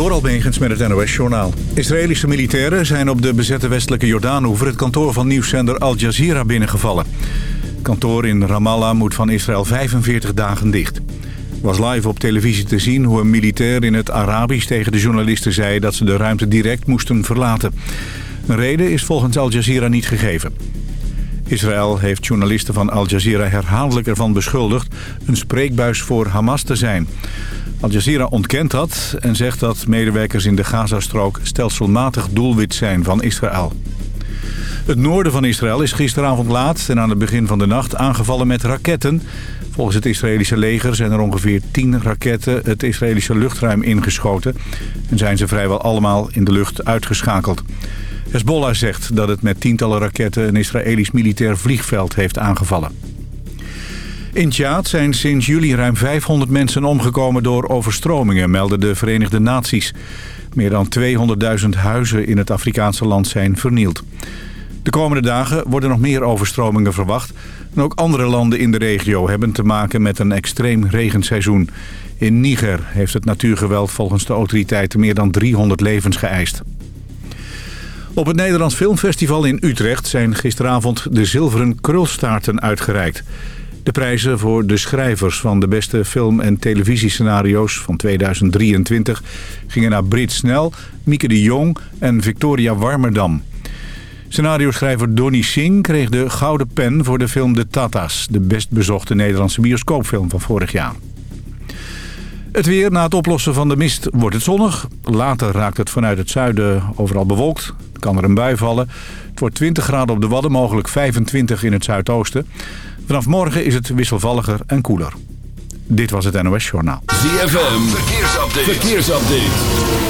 Door Albegens met het NOS-journaal. Israëlische militairen zijn op de bezette westelijke Jordaanoever... het kantoor van nieuwszender Al Jazeera binnengevallen. Het kantoor in Ramallah moet van Israël 45 dagen dicht. was live op televisie te zien hoe een militair in het Arabisch tegen de journalisten zei... dat ze de ruimte direct moesten verlaten. Een reden is volgens Al Jazeera niet gegeven. Israël heeft journalisten van Al Jazeera herhaaldelijk ervan beschuldigd... een spreekbuis voor Hamas te zijn... Al Jazeera ontkent dat en zegt dat medewerkers in de Gazastrook stelselmatig doelwit zijn van Israël. Het noorden van Israël is gisteravond laat en aan het begin van de nacht aangevallen met raketten. Volgens het Israëlische leger zijn er ongeveer 10 raketten het Israëlische luchtruim ingeschoten. En zijn ze vrijwel allemaal in de lucht uitgeschakeld. Hezbollah zegt dat het met tientallen raketten een Israëlisch militair vliegveld heeft aangevallen. In Tjaad zijn sinds juli ruim 500 mensen omgekomen door overstromingen, melden de Verenigde Naties. Meer dan 200.000 huizen in het Afrikaanse land zijn vernield. De komende dagen worden nog meer overstromingen verwacht. En ook andere landen in de regio hebben te maken met een extreem regenseizoen. In Niger heeft het natuurgeweld volgens de autoriteiten meer dan 300 levens geëist. Op het Nederlands Filmfestival in Utrecht zijn gisteravond de zilveren krulstaarten uitgereikt. De prijzen voor de schrijvers van de beste film- en televisiescenario's van 2023 gingen naar Brit Snel, Mieke de Jong en Victoria Warmerdam. Scenario-schrijver Donnie Singh kreeg de Gouden Pen voor de film De Tata's... de best bezochte Nederlandse bioscoopfilm van vorig jaar. Het weer na het oplossen van de mist wordt het zonnig. Later raakt het vanuit het zuiden overal bewolkt. Kan er een bui vallen. Het wordt 20 graden op de Wadden, mogelijk 25 in het zuidoosten. Vanaf morgen is het wisselvalliger en koeler. Dit was het NOS Journaal. ZFM, verkeersupdate. verkeersupdate.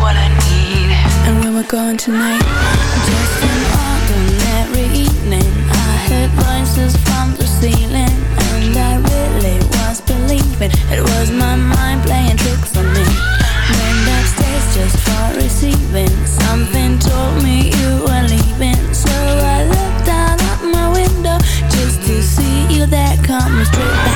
What I need. And when we're gone tonight, just an ordinary evening. I heard voices from the ceiling, and I really was believing it was my mind playing tricks on me. Went upstairs just for receiving. Something told me you were leaving, so I looked out my window just to see you there coming straight back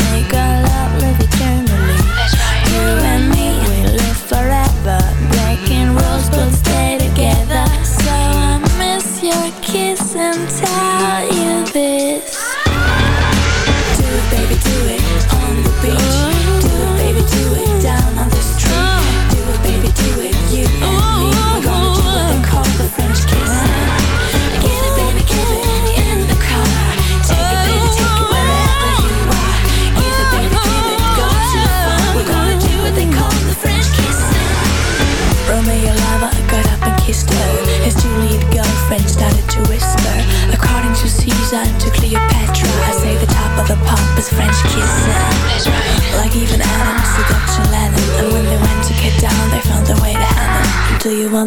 kiss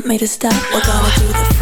You want stop? We're gonna do the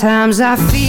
Sometimes I feel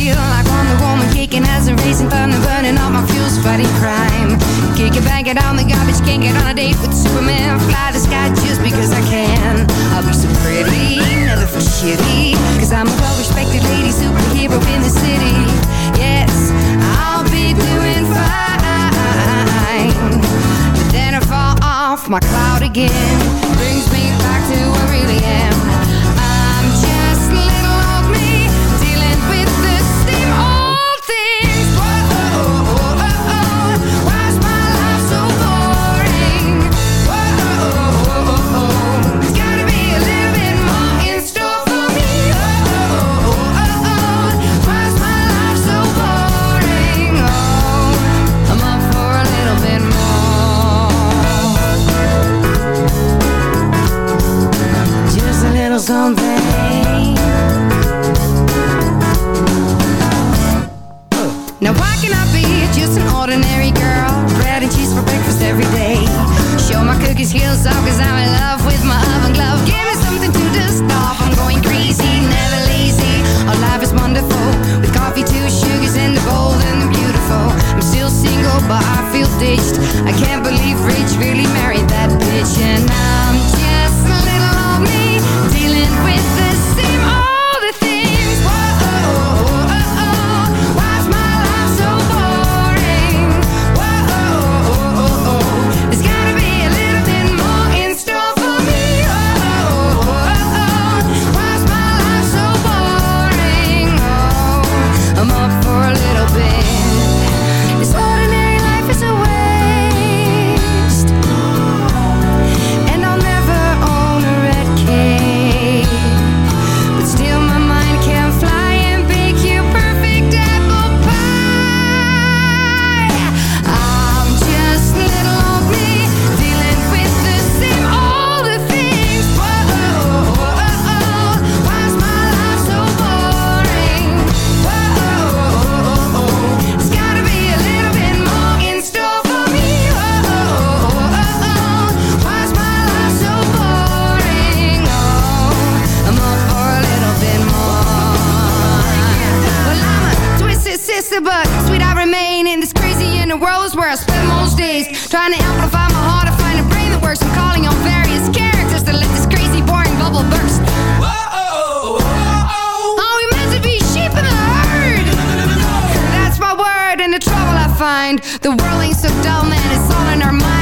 elixir, but sweet I remain in this crazy inner world is where I spend most days. Trying to amplify my heart, to find a brain that works. I'm calling on various characters to let this crazy, boring bubble burst. Whoa, whoa, whoa. Are we meant to be sheep in The trouble I find The world ain't so dull, man It's all in our mind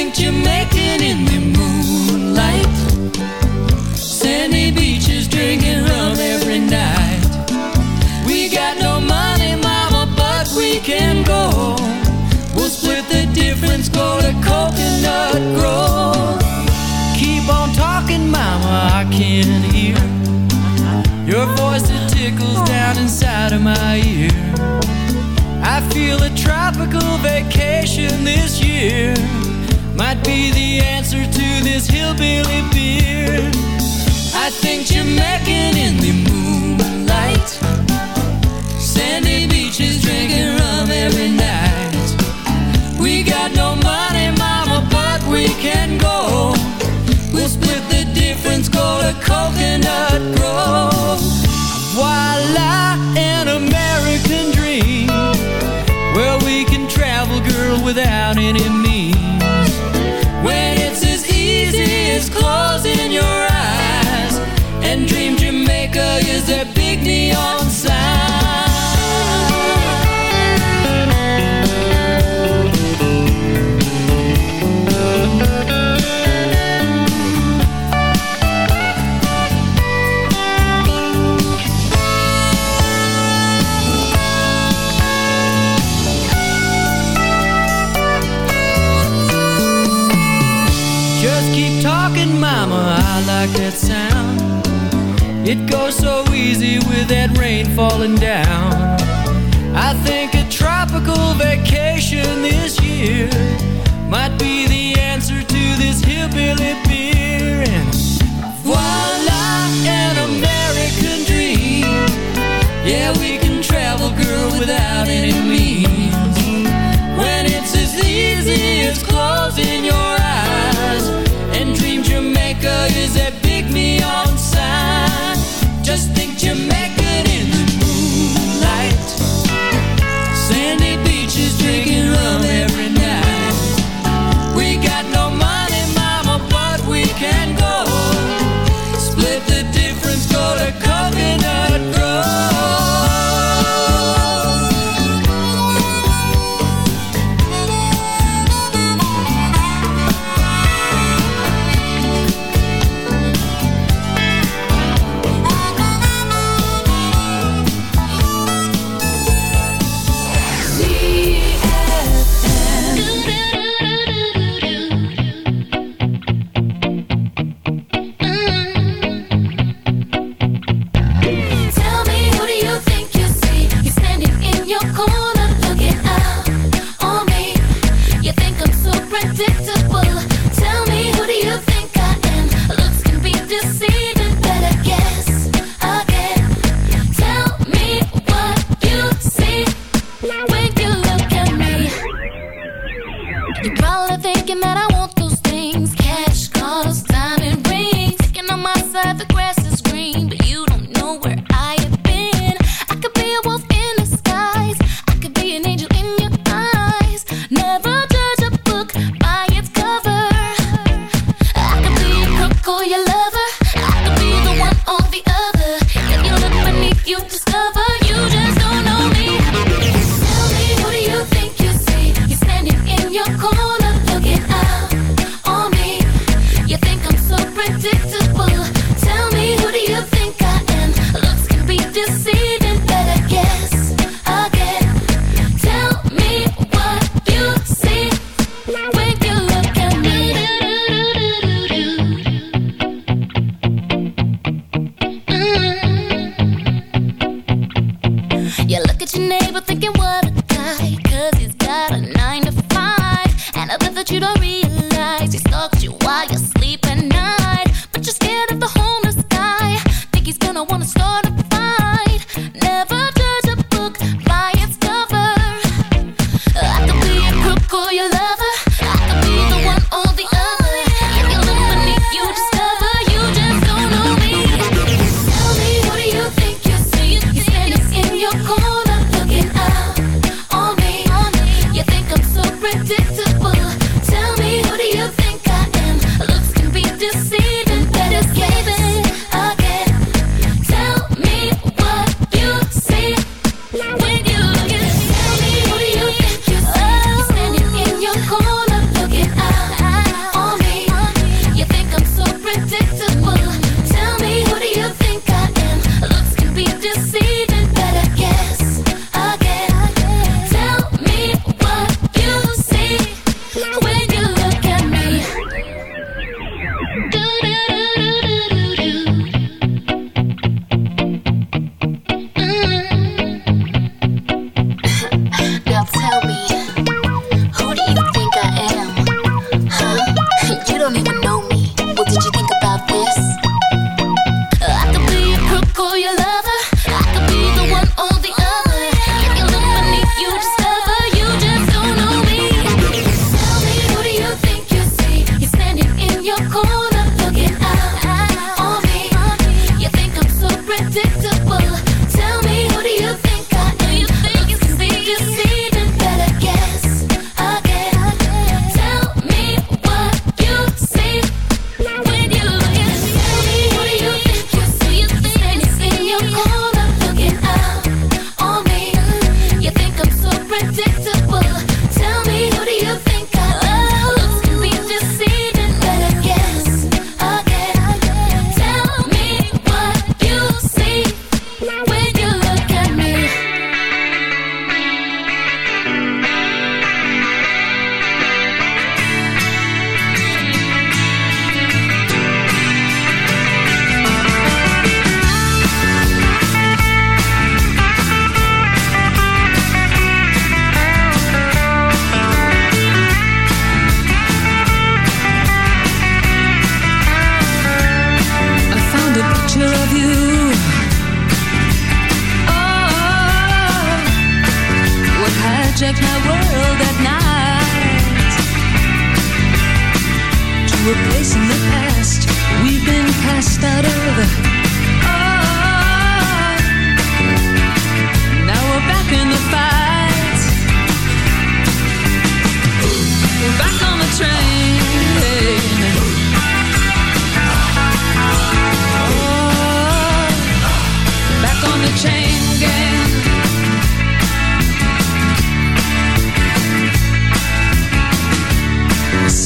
Think Jamaican in the moonlight. Sandy beaches drinking rum every night. We got no money, mama, but we can go. We'll split the difference, go to Coconut Grove. Keep on talking, mama, I can hear your voice that tickles down inside of my ear. I feel a tropical vacation this year might be the answer to this hillbilly beer. I think Jamaican in the moonlight. Sandy beaches drinking rum every night. We got no money, mama, but we can go. We'll split the difference, go to Coconut Grove. Voila, an American dream. Where we can travel, girl, without any means. As closing your eyes and dream Jamaica is their big neon sign. It goes so easy with that rain falling down. I think a tropical vacation this year might be the answer to this hillbilly beer. And voila, an American dream. Yeah, we can travel, girl, without any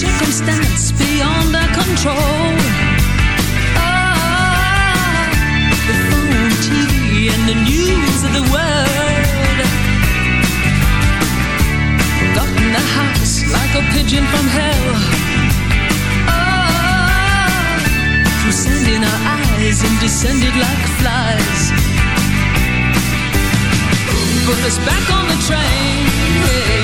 circumstance beyond our control. Oh, the phone, TV, and the news of the world. Got in the house like a pigeon from hell. Oh, Through sand in our eyes and descended like flies. Put us back on the train.